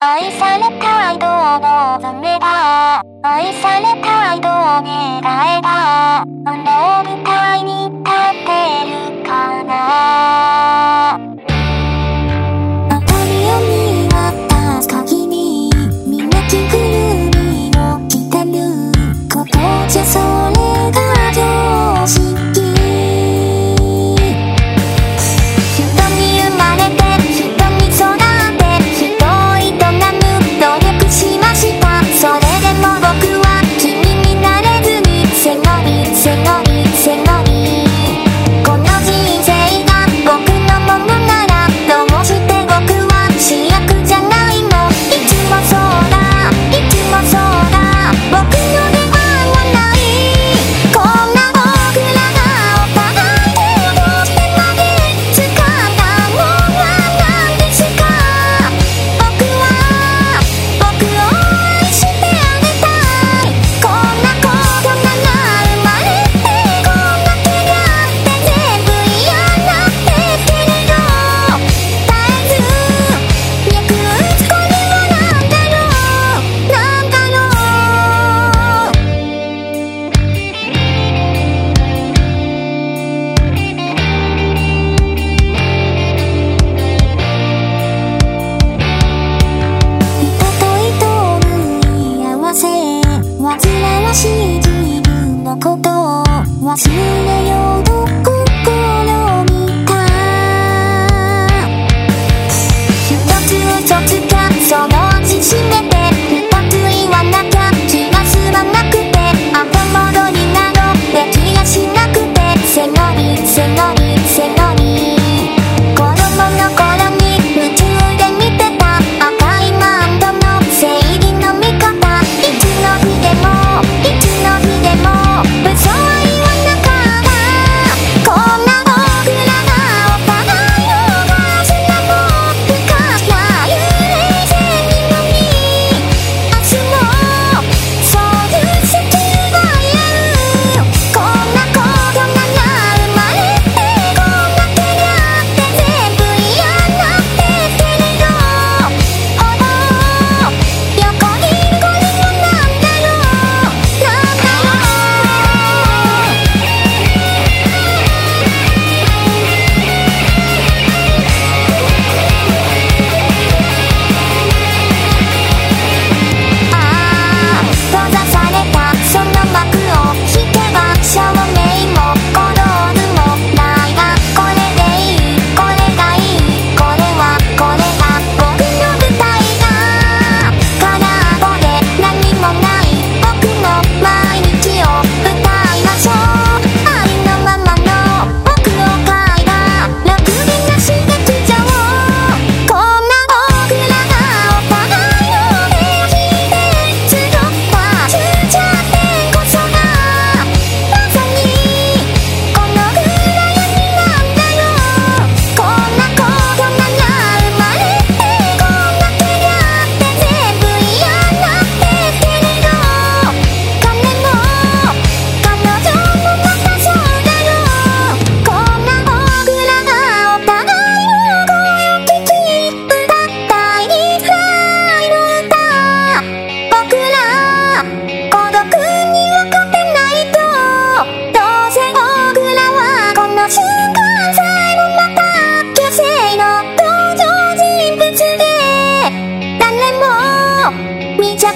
愛されたいと望めば愛されたいと願えば花未着